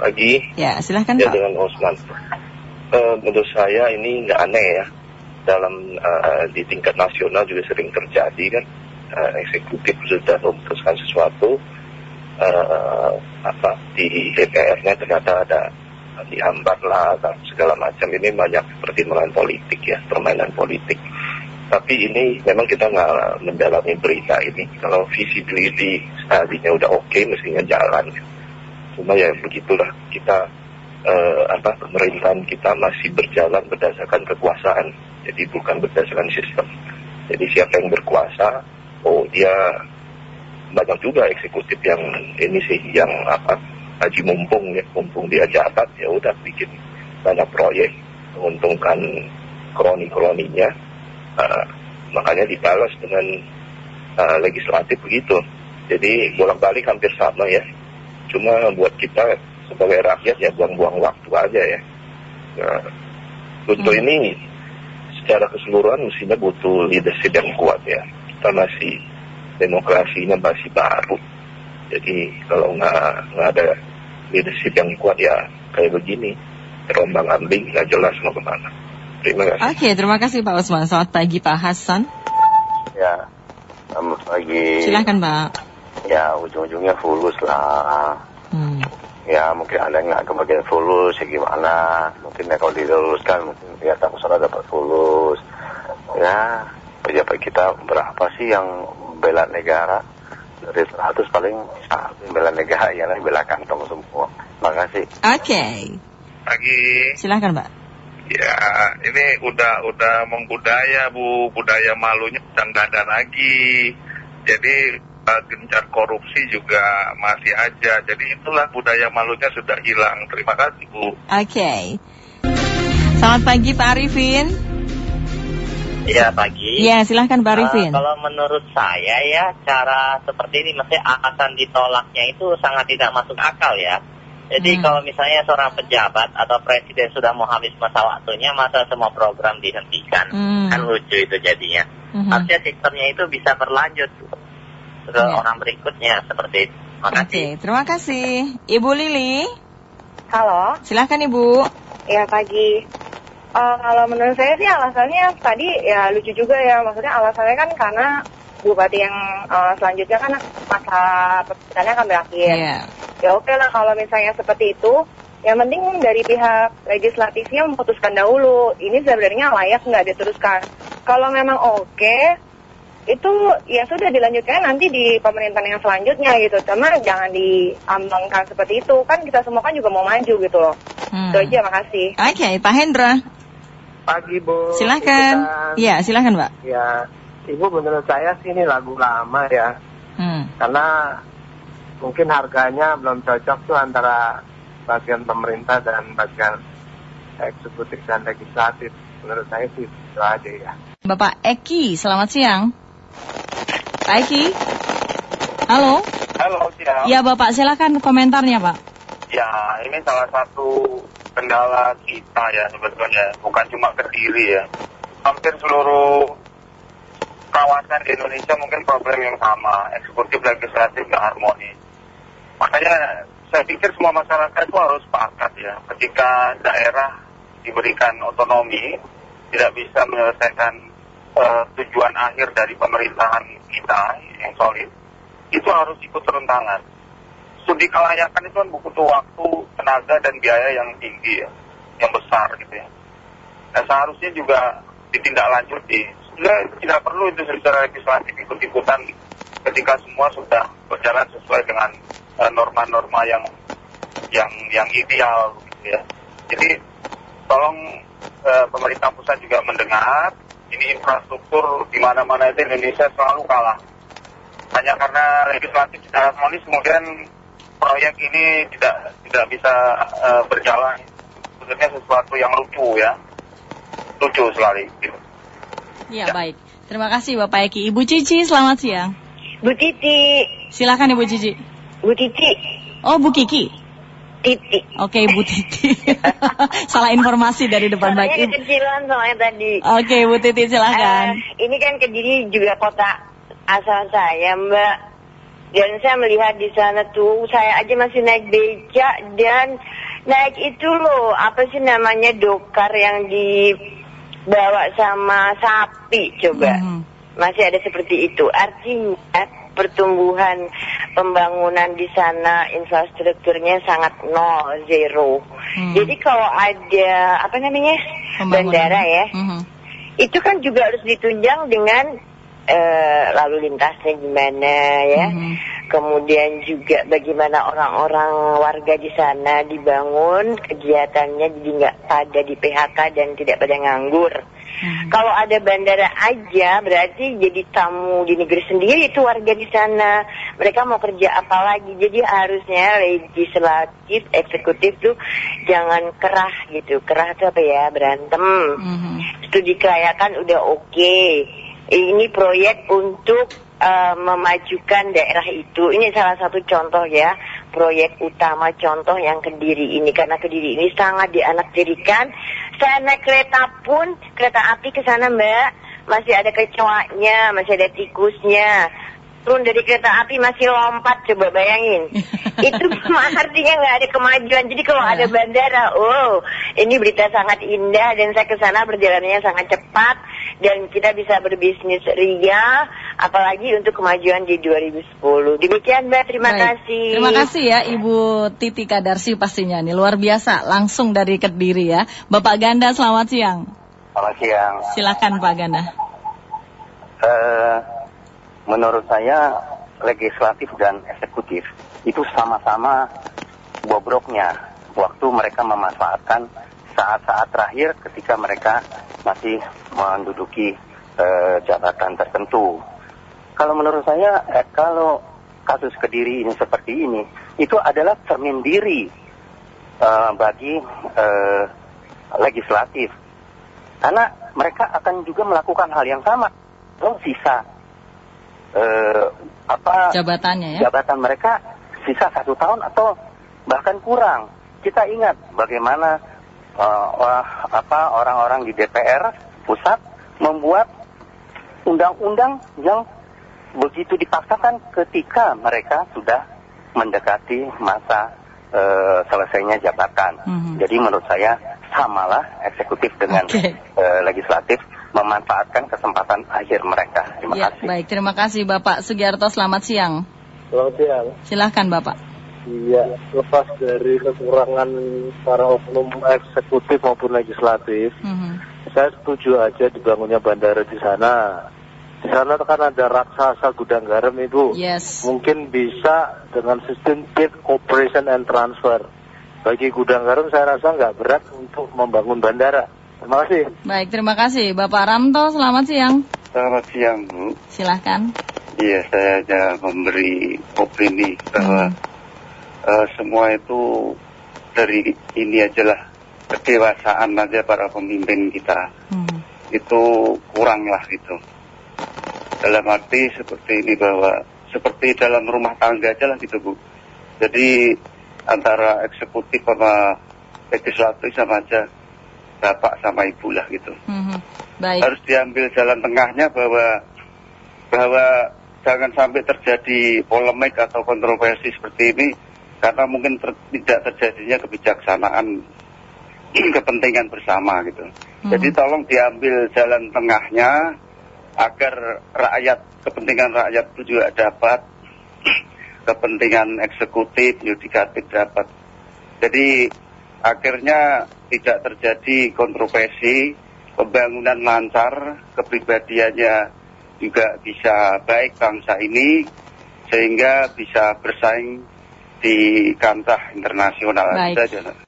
pagi. Ya, silahkan Ya Pak. dengan Osman. Eh, menurut saya ini nggak aneh ya. Dalam eh, di tingkat nasional juga sering terjadi kan. Eh, eksekutif sudah memutuskan sesuatu. eh, apa di DPR-nya ternyata ada dihambat lah dan segala macam ini banyak pertimbangan politik ya permainan politik tapi ini memang kita nggak mendalami berita ini kalau visibility tadinya udah oke mestinya jalan cuma ya begitulah. Kita eh, apa pemerintahan kita masih berjalan berdasarkan kekuasaan. Jadi bukan berdasarkan sistem. Jadi siapa yang berkuasa oh dia banyak juga eksekutif yang ini sih yang apa haji mumpung ya mumpung dia jabat ya udah bikin banyak proyek menguntungkan kroni-kroninya. Uh, makanya dibalas dengan uh, legislatif begitu. Jadi bolak-balik hampir sama ya cuma buat kita sebagai rakyat ya buang-buang waktu aja ya nah, untuk Hmm. ini secara keseluruhan mestinya butuh leadership yang kuat ya kita masih demokrasinya masih baru jadi kalau nggak nggak ada leadership yang kuat ya kayak begini terombang ambing nggak jelas mau ke mana terima kasih Oke, terima kasih Pak Usman. Selamat pagi Pak Hasan. Ya, selamat pagi. Silahkan Pak. Ya, ujung-ujungnya fulus lah. Hmm. Ya, mungkin ada yang nggak kebagian fulus, ya gimana. Mungkin ya kalau diluluskan, mungkin ya tak salah dapat fulus. Ya, pejabat kita berapa sih yang bela negara? Dari 100 paling satu yang bela negara, yang bela kantong semua. Makasih. Oke, Pagi. silahkan Pak. Ya, ini udah udah membudaya Bu, budaya malunya udah nggak ada lagi. Jadi eh, gencar korupsi juga masih aja. Jadi itulah budaya malunya sudah hilang. Terima kasih Bu. Oke. Selamat pagi Pak Arifin. Iya pagi. Ya, silahkan Pak Eh, Arifin. kalau menurut saya ya cara seperti ini maksudnya alasan ditolaknya itu sangat tidak masuk akal ya. Jadi Hmm. kalau misalnya seorang pejabat atau presiden sudah mau habis masa waktunya, masa semua program dihentikan, Hmm. kan lucu itu jadinya. Mhm. Harusnya sistemnya itu bisa berlanjut ke Ya. orang berikutnya seperti itu. Terima Oke, kasih. terima kasih. Ibu Lili, Halo, silahkan Ibu. ya pagi. Eh, kalau menurut saya sih alasannya tadi ya lucu juga ya. Maksudnya alasannya kan karena bupati yang eh, selanjutnya kan masa pemerintahnya akan berakhir. Iya. Ya oke lah kalau misalnya seperti itu. Yang penting dari pihak legislatifnya memutuskan dahulu. Ini sebenarnya layak nggak diteruskan. Kalau memang oke, itu ya sudah dilanjutkan nanti di pemerintahan yang selanjutnya gitu. Cuma jangan diambangkan seperti itu. Kan kita semua kan juga mau maju gitu loh. Hmm. Itu aja, makasih. Oke, Pak Hendra, Pagi Bu. silahkan. Ikutan. Ya, silahkan Pak. Ya, Ibu menurut saya sih ini lagu lama ya. Hmm. Karena mungkin harganya belum cocok tuh antara bagian pemerintah dan bagian eksekutif dan legislatif. Menurut saya sih itu aja ya. Bapak Eki, selamat siang. Pak Eki. Halo. Halo, siap. Ya Bapak, silakan komentarnya Pak. Ya, ini salah satu kendala kita ya sebetulnya, bukan cuma Kediri ya. Hampir seluruh kawasan di Indonesia mungkin problem yang sama, eksekutif legislatif nggak harmonis. Makanya saya pikir semua masyarakat itu harus sepakat ya, ketika daerah diberikan otonomi, tidak bisa menyelesaikan eh, tujuan akhir dari pemerintahan kita yang solid, itu harus ikut turun tangan studi kelayakan itu kan butuh waktu, tenaga dan biaya yang tinggi ya, yang besar gitu ya. Nah, seharusnya juga ditindaklanjuti. Sebenarnya tidak perlu itu secara legislatif ikut-ikutan ketika semua sudah berjalan sesuai dengan eh, norma-norma yang yang yang ideal gitu ya. Jadi tolong eh, pemerintah pusat juga mendengar ini infrastruktur di mana-mana itu Indonesia selalu kalah hanya karena legislatif tidak harmonis kemudian proyek ini tidak tidak bisa eh, berjalan sebenarnya sesuatu yang lucu ya lucu sekali gitu. Ya, baik. Terima kasih Bapak Eki. Ibu Cici, selamat siang. Bu Titi, Silakan Ibu Cici. Bu Titi, Oh, Bu Kiki. Titi. Oke, Bu Titi. Salah informasi dari depan baik. Ibu. kecilan soalnya tadi. Oke, Bu Titi silakan. Eh, ini kan Kediri juga kota asal saya, Mbak. Dan saya melihat di sana tuh, saya aja masih naik becak dan naik itu loh, apa sih namanya dokar yang dibawa sama sapi coba. Mhm. Masih ada seperti itu. Artinya pertumbuhan pembangunan di sana infrastrukturnya sangat nol, zero. Hmm. Jadi kalau ada apa namanya bandara ya, Mhm. itu kan juga harus ditunjang dengan eh, lalu lintasnya gimana ya. Mhm. Kemudian juga bagaimana orang-orang warga di sana dibangun kegiatannya jadi nggak pada di PHK dan tidak pada nganggur. Mhm. Kalau ada bandara aja berarti jadi tamu di negeri sendiri itu warga di sana. Mereka mau kerja apa lagi? Jadi harusnya legislatif, eksekutif tuh jangan kerah gitu. Kerah itu apa ya? Berantem. Mhm. Studi kelayakan udah oke. Ini proyek untuk eh, memajukan daerah itu. Ini salah satu contoh ya, proyek utama contoh yang Kediri ini. Karena Kediri ini sangat dianaktirikan. Saya naik kereta pun, kereta api ke sana mbak, masih ada kecoaknya, masih ada tikusnya. Turun dari kereta api masih lompat, coba bayangin. itu artinya nggak ada kemajuan. Jadi kalau ada bandara, oh ini berita sangat indah dan saya ke sana perjalanannya sangat cepat dan kita bisa berbisnis ria, apalagi untuk kemajuan di 2010. Demikian Mbak, terima Baik. kasih. Terima kasih ya Ibu Titi Kadarsi pastinya nih luar biasa langsung dari Kediri ya. Bapak Ganda selamat siang. Selamat siang. Silakan Pak Ganda. Eh, menurut saya legislatif dan eksekutif itu sama-sama bobroknya waktu mereka memanfaatkan saat-saat terakhir ketika mereka masih menduduki eh, jabatan tertentu. Kalau menurut saya, eh, kalau kasus Kediri ini seperti ini, itu adalah cermin diri eh, bagi eh, legislatif. Karena mereka akan juga melakukan hal yang sama. Kalau sisa eh, apa Jabatannya ya. jabatan mereka sisa satu tahun atau bahkan kurang. Kita ingat bagaimana wah, apa orang-orang di DPR pusat membuat undang-undang yang begitu dipaksakan ketika mereka sudah mendekati masa eh, selesainya jabatan. Mhm. Jadi menurut saya samalah eksekutif dengan Oke. eh, legislatif memanfaatkan kesempatan akhir mereka. Terima Ya, kasih. baik. Terima kasih Bapak Sugiarto. Selamat siang. Selamat siang. Silahkan Bapak. Iya, lepas dari kekurangan para oknum eksekutif maupun legislatif, Mhm. saya setuju aja dibangunnya bandara di sana. Di sana kan ada raksasa gudang garam ibu. Yes. Mungkin bisa dengan sistem bid operation and transfer. Bagi gudang garam saya rasa nggak berat untuk membangun bandara. Terima kasih. Baik, terima kasih Bapak Ramto. Selamat siang. Selamat siang Bu. Silahkan. Iya saya hanya memberi opini bahwa eh, semua itu dari ini aja lah kedewasaan aja para pemimpin kita Mhm. itu kurang lah gitu. Dalam arti seperti ini bahwa seperti dalam rumah tangga aja lah gitu Bu. Jadi antara eksekutif sama legislatif sama aja bapak sama ibu lah gitu. Mhm. Baik. harus diambil jalan tengahnya bahwa bahwa jangan sampai terjadi polemik atau kontroversi seperti ini karena mungkin ter- tidak terjadinya kebijaksanaan kepentingan bersama gitu. Hmm. Jadi tolong diambil jalan tengahnya agar rakyat kepentingan rakyat itu juga dapat kepentingan eksekutif, yudikatif dapat. Jadi akhirnya tidak terjadi kontroversi, pembangunan lancar, kepribadiannya juga bisa baik bangsa ini sehingga bisa bersaing di kancah internasional Baik.